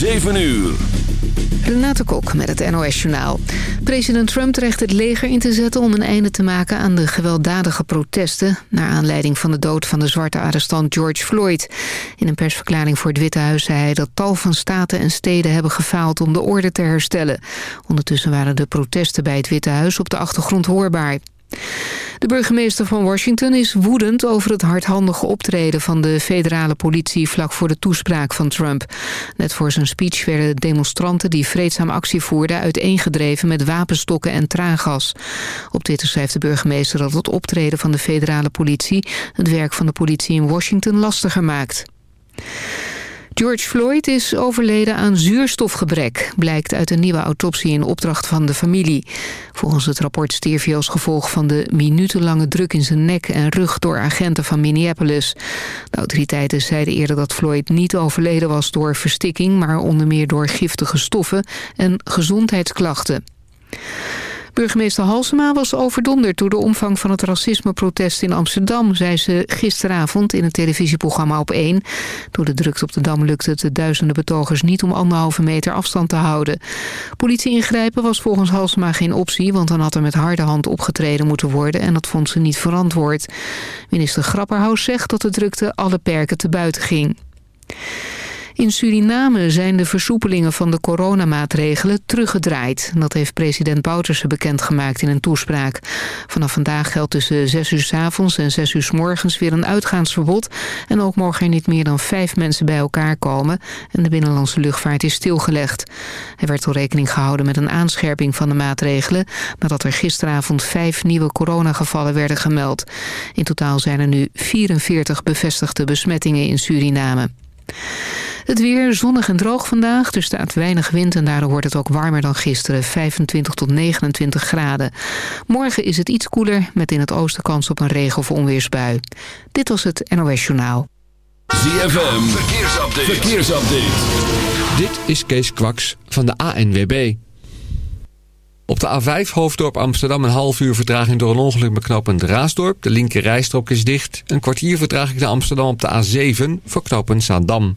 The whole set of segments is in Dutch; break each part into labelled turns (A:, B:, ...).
A: 7 uur.
B: Renate Kok met het NOS Journaal. President Trump dreigt het leger in te zetten om een einde te maken aan de gewelddadige protesten... naar aanleiding van de dood van de zwarte arrestant George Floyd. In een persverklaring voor het Witte Huis zei hij dat tal van staten en steden hebben gefaald om de orde te herstellen. Ondertussen waren de protesten bij het Witte Huis op de achtergrond hoorbaar. De burgemeester van Washington is woedend over het hardhandige optreden van de federale politie vlak voor de toespraak van Trump. Net voor zijn speech werden demonstranten die vreedzaam actie voerden uiteengedreven met wapenstokken en traangas. Op Twitter schrijft de burgemeester dat het optreden van de federale politie het werk van de politie in Washington lastiger maakt. George Floyd is overleden aan zuurstofgebrek, blijkt uit een nieuwe autopsie in opdracht van de familie. Volgens het rapport stierf hij als gevolg van de minutenlange druk in zijn nek en rug door agenten van Minneapolis. De autoriteiten zeiden eerder dat Floyd niet overleden was door verstikking, maar onder meer door giftige stoffen en gezondheidsklachten. Burgemeester Halsema was overdonderd door de omvang van het racismeprotest in Amsterdam, zei ze gisteravond in het televisieprogramma op 1. Door de drukte op de Dam lukte het de duizenden betogers niet om anderhalve meter afstand te houden. Politie ingrijpen was volgens Halsema geen optie, want dan had er met harde hand opgetreden moeten worden en dat vond ze niet verantwoord. Minister Grapperhaus zegt dat de drukte alle perken te buiten ging. In Suriname zijn de versoepelingen van de coronamaatregelen teruggedraaid. Dat heeft president Bouterse bekendgemaakt in een toespraak. Vanaf vandaag geldt tussen 6 uur s avonds en 6 uur s morgens weer een uitgaansverbod. En ook mogen er niet meer dan vijf mensen bij elkaar komen. En de binnenlandse luchtvaart is stilgelegd. Er werd al rekening gehouden met een aanscherping van de maatregelen... nadat er gisteravond vijf nieuwe coronagevallen werden gemeld. In totaal zijn er nu 44 bevestigde besmettingen in Suriname. Het weer zonnig en droog vandaag. Er staat weinig wind en daardoor wordt het ook warmer dan gisteren. 25 tot 29 graden. Morgen is het iets koeler met in het oosten kans op een regen- of onweersbui. Dit was het NOS Journaal.
A: ZFM, verkeersupdate. verkeersupdate.
C: Dit is Kees Kwaks van de ANWB. Op de A5 Hoofddorp Amsterdam een half uur vertraging door een ongeluk met knooppunt Raasdorp. De linker rijstrook is dicht. Een kwartier vertraging naar Amsterdam op de A7 voor knooppunt Zaandam.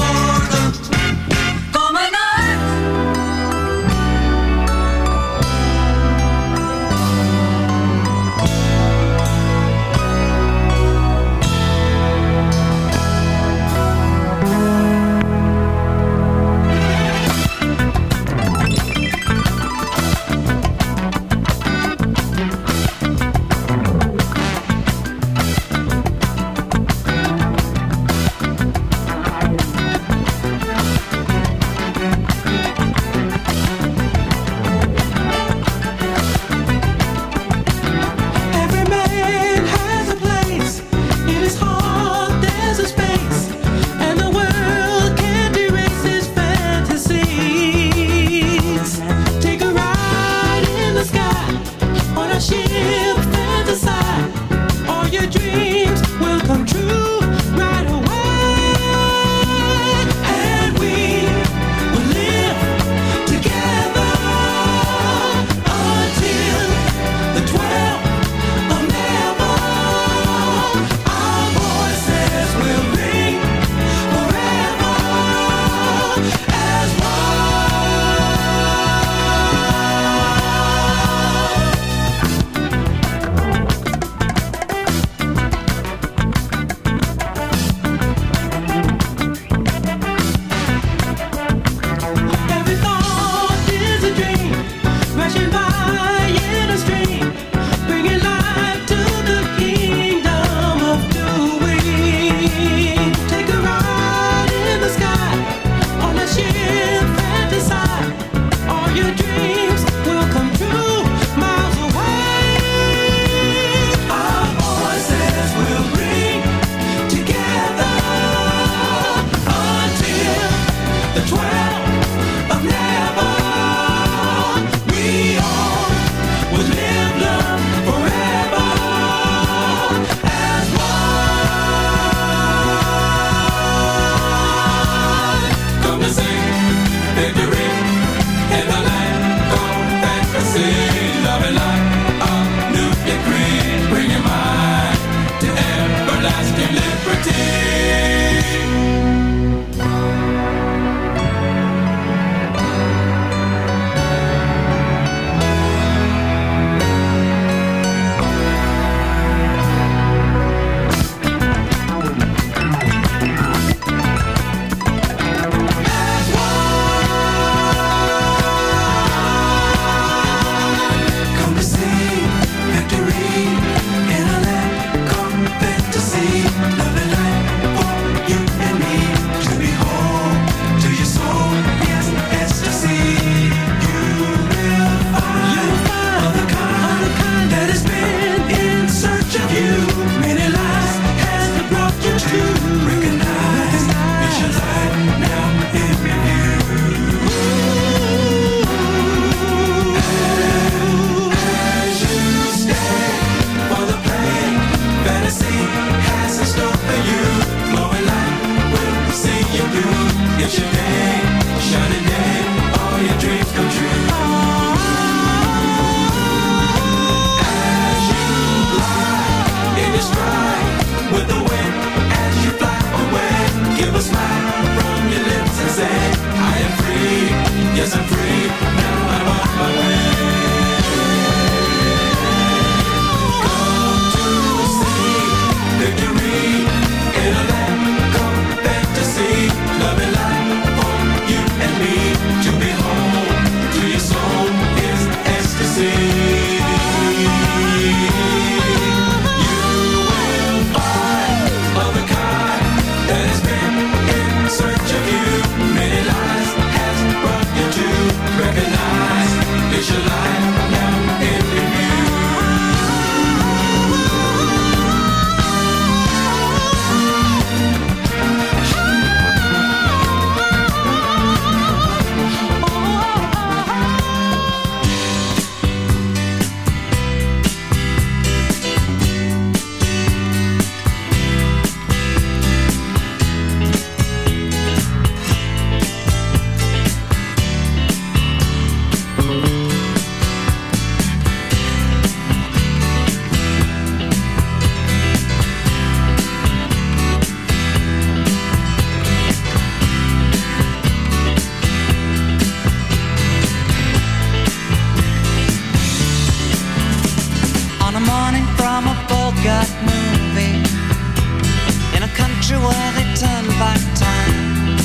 D: they turn back time.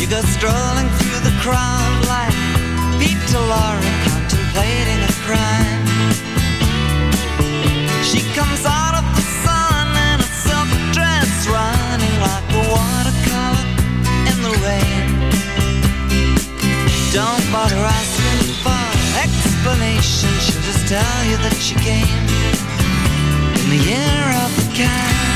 D: You go strolling through the crowd like Peter Laura contemplating a crime. She comes out of the sun in a silk dress, running like a watercolor in the rain. Don't bother asking for explanation. She'll just tell you that she came in the year of the cat.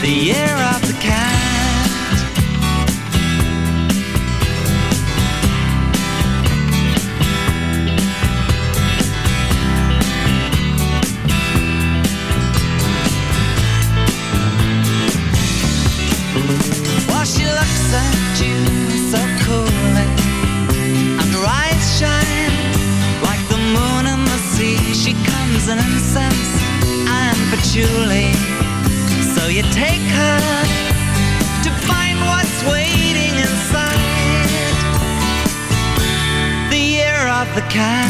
D: the year of the cat. kind.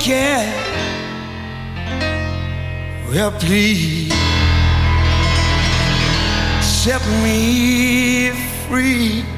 E: care. Well, please set me free.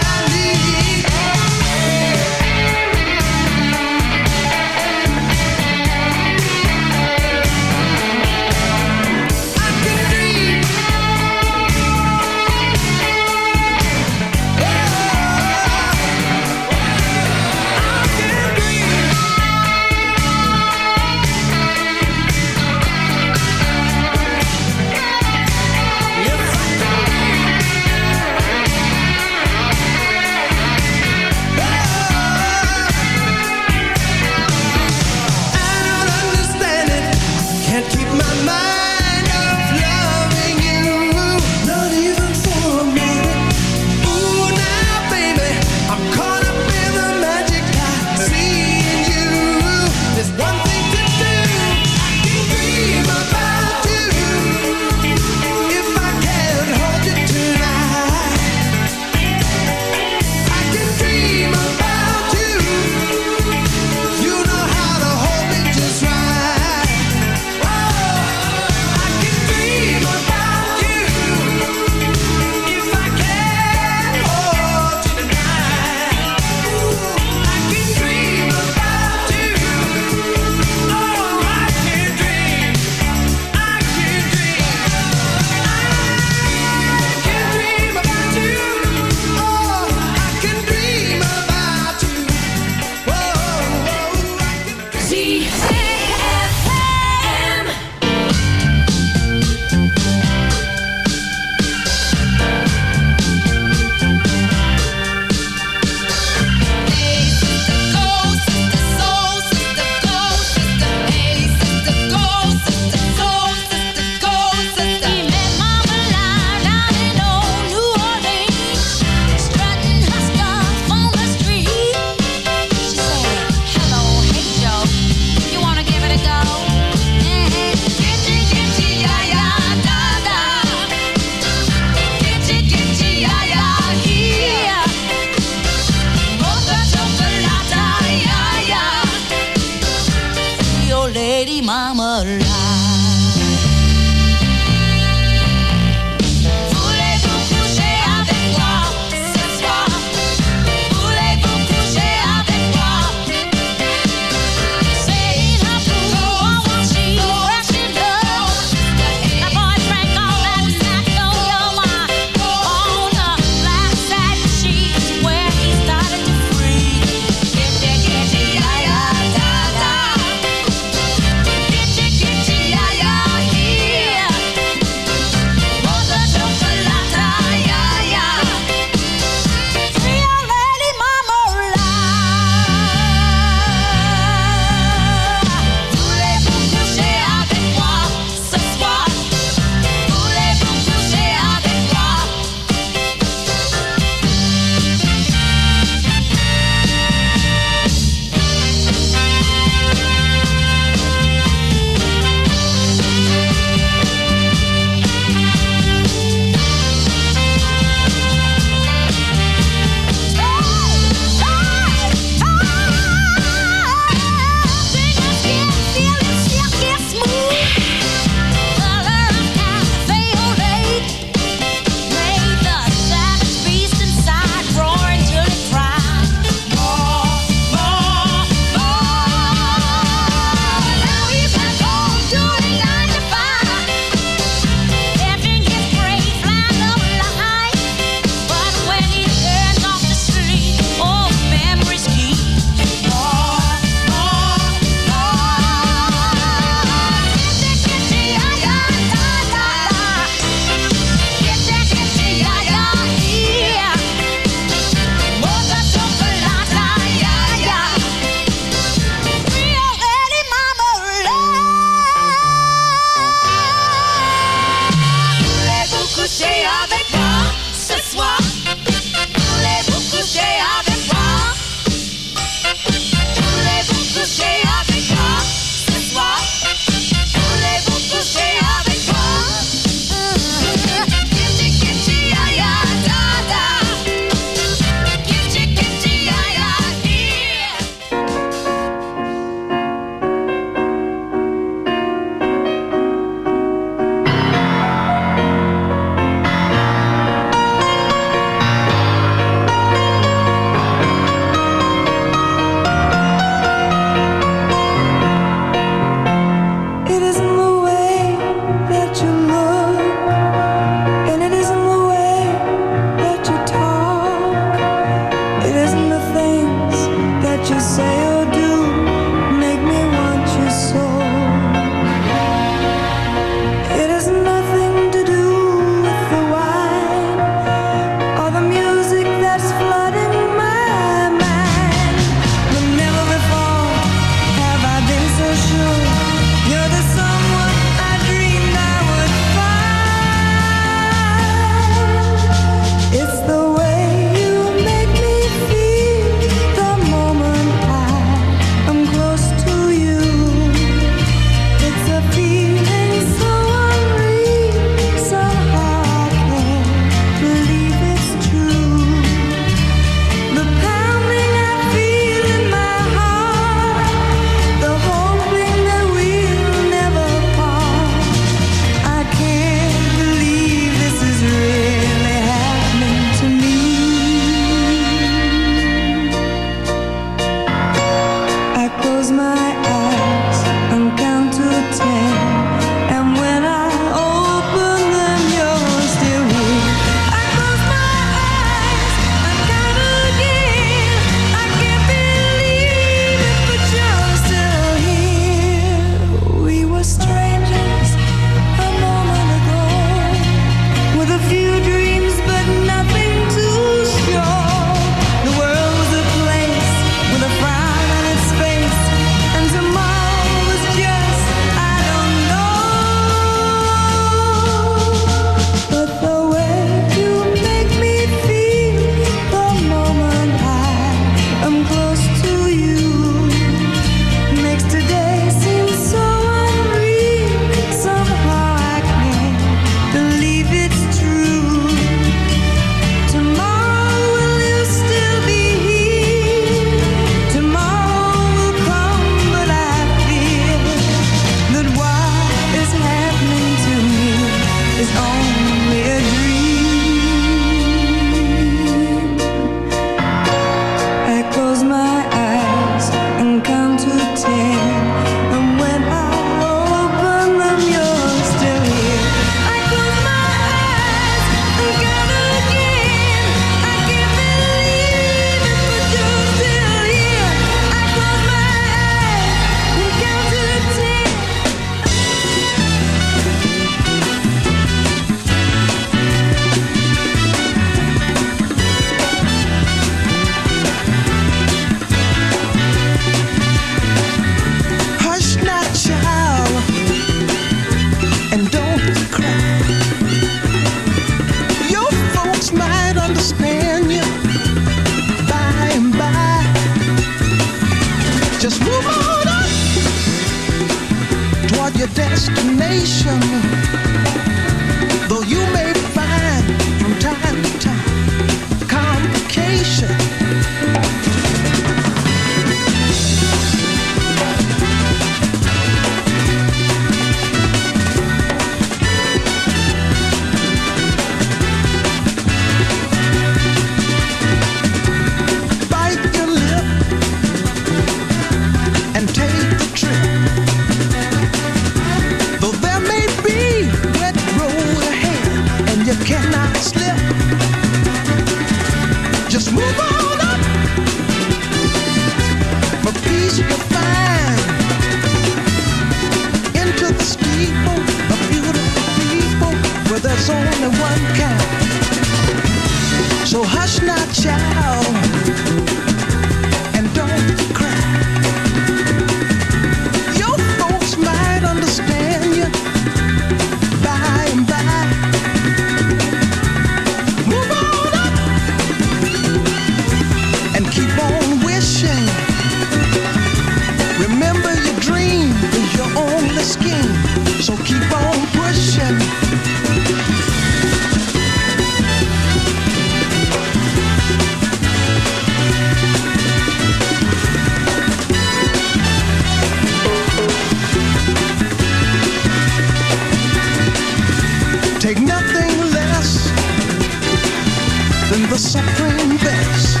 E: The supreme best.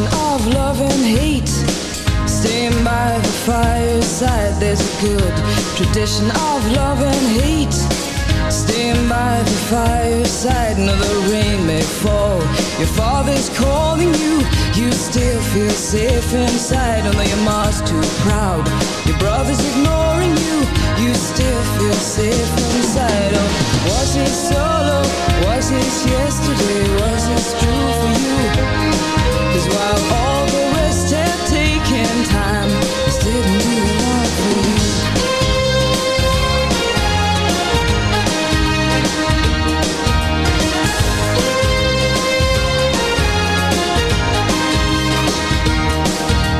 F: tradition of love and hate. Staying by the fireside, there's a good tradition of love and hate. Staying by the fireside, no, the rain may fall. Your father's calling you, you still feel safe inside. Although your mom's too proud, your brother's ignoring you, you still feel safe inside. Was it solo? Was yesterday? Was it true for you? Cause while all the rest taken time, didn't for you.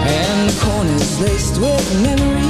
F: And corners laced with memories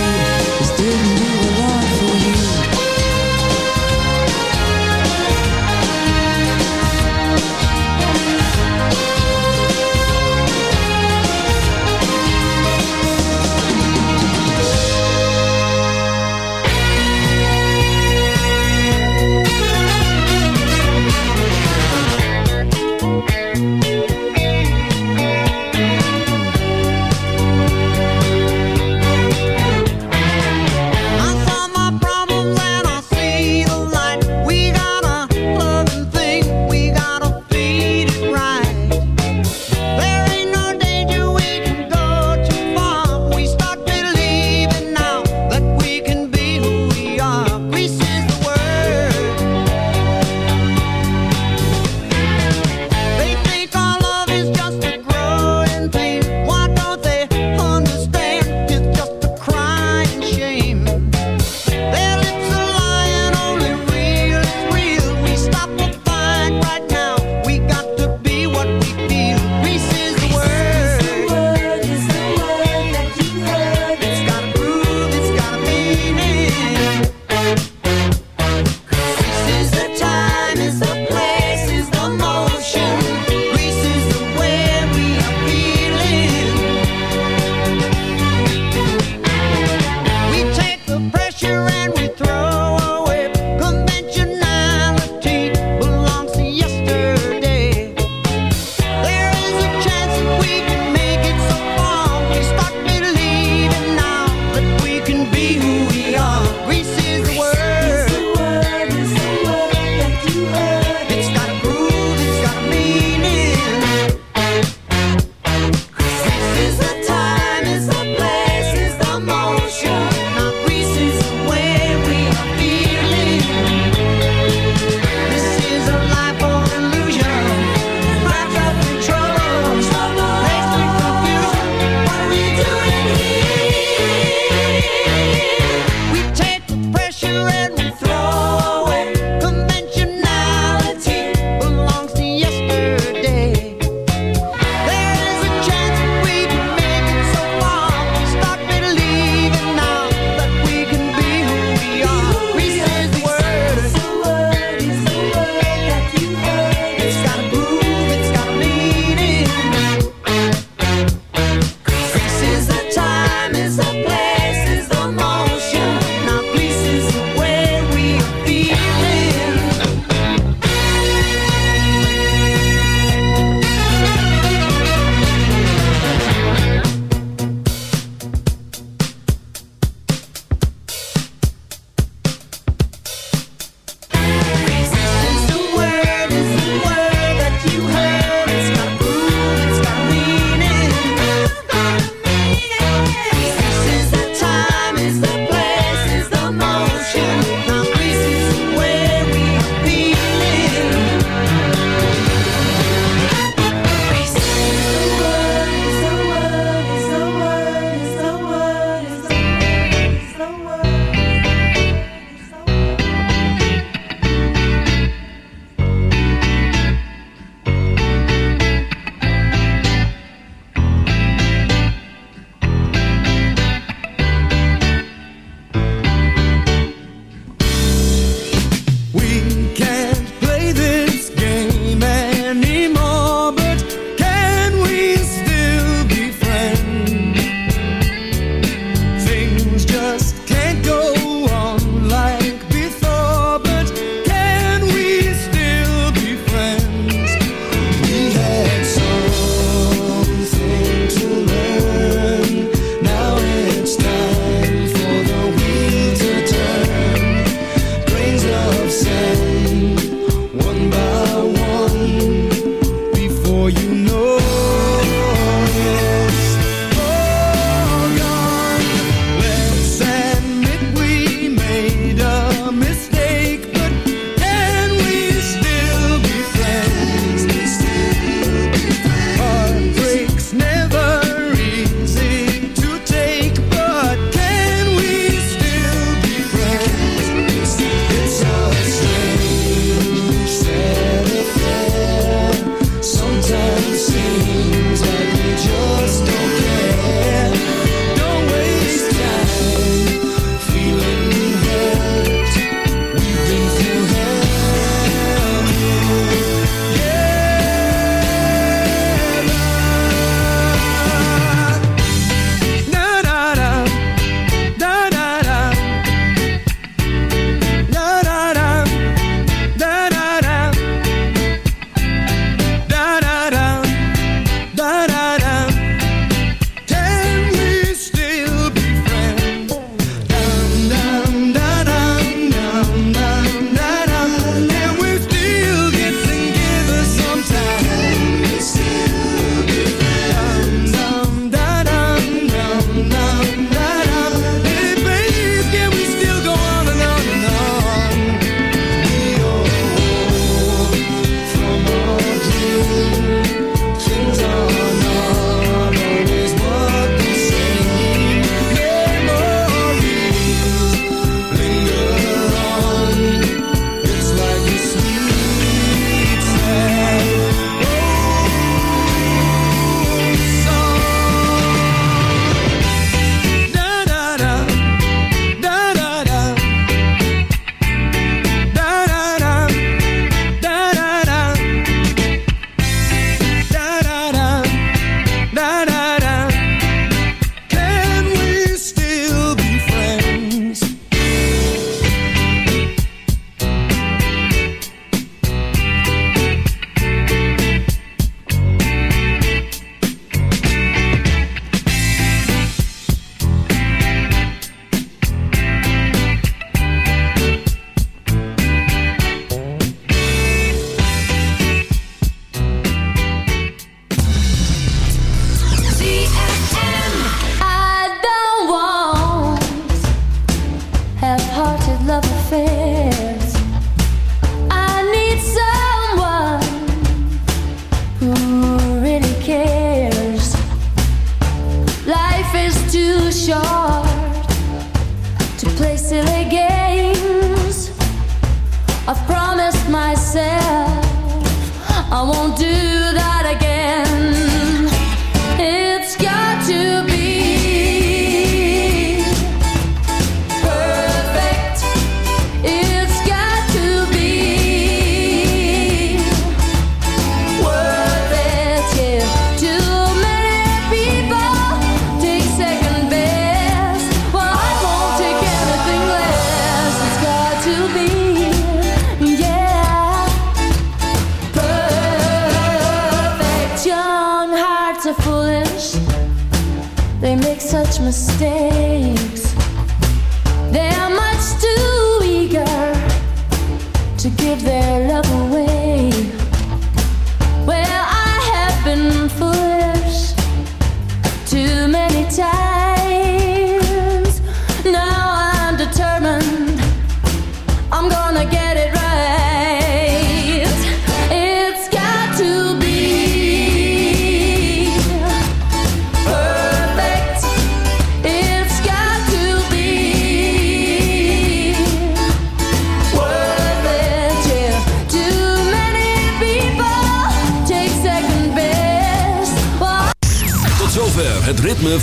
A: fair.